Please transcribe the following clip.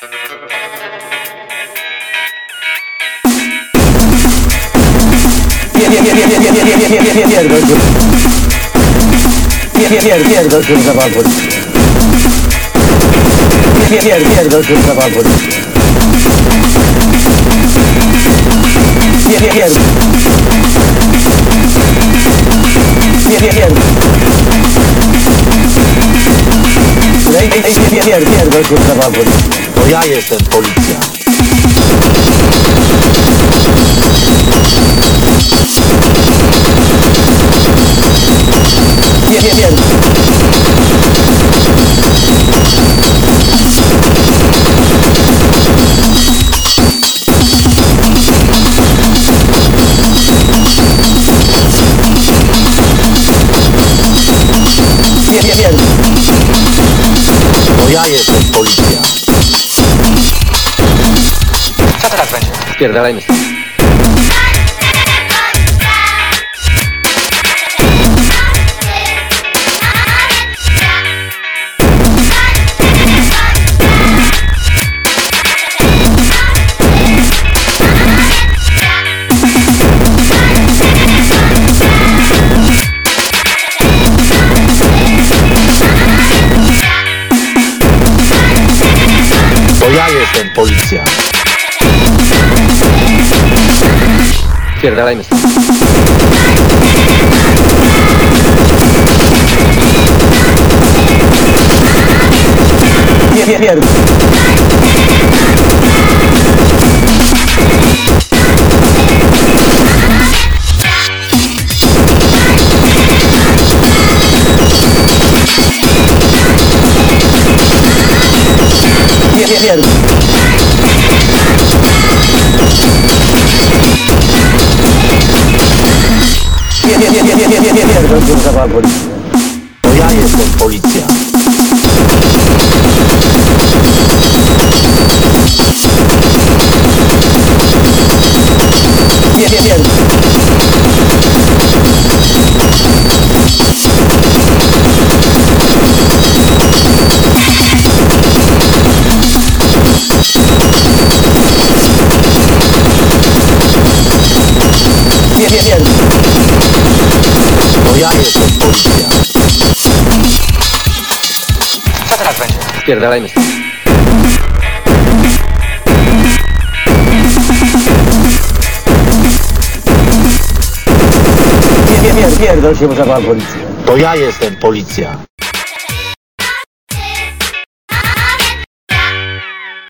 Pierdol się. Pier- pier- Pierdol się za pan policję. Pier- pier- Pierdol się za Pierdol się za pan policję. To ja jestem policja. Pier- ja jestem policja. Co teraz będzie? Spierdalajmy stąd. To ja jestem policja. Spierdalajmy stąd. Pier- Pier- pier- pier- Pier- pier- pier- pier- pier- pier- Pierdol się za pan policję. To ja jestem policja. To ja jestem policja. Co teraz będzie? Spierdalajmy stąd. Pier- pier- pier- Pierdol się za pan policję. To ja jestem policja.